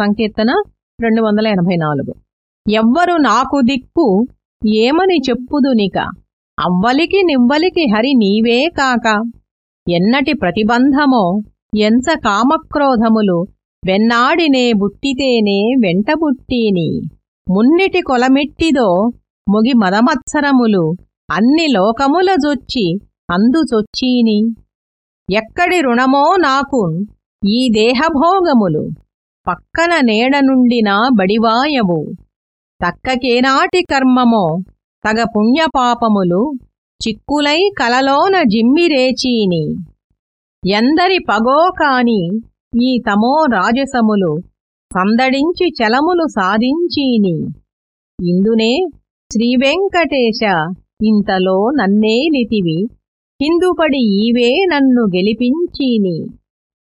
సంకీర్తన రెండు వందల ఎనభై నాలుగు. ఎవ్వరు నాకు దిక్కు ఏమని చెప్పుదునిక అవ్వలికి నివ్వలికి హరి నీవే కాక. ఎన్నటి ప్రతిబంధమో ఎంచ కామక్రోధములు వెన్నాడినే బుట్టితేనే వెంటబుట్టిని మున్నిటి కొలమెట్టిదో ముగి మదమత్సరములు అన్ని లోకముల జొచ్చి అందుచొచ్చీని ఎక్కడి రుణమో నాకు ఈ దేహభోగములు. పక్కన నేడనుండినా బడివాయవు. తక్కకేనాటి కర్మమో? తగ పుణ్యపాపములు చిక్కులై కలలోన జిమ్మిరేచీని ఎందరి పగో కాని ఈ తమో రాజసములు సందడించి చలములు సాధించీని. ఇందునే శ్రీవెంకటేశ ఇంతలో నన్నేలితివి హిందుపడి ఈవే నన్ను గెలిపించీని.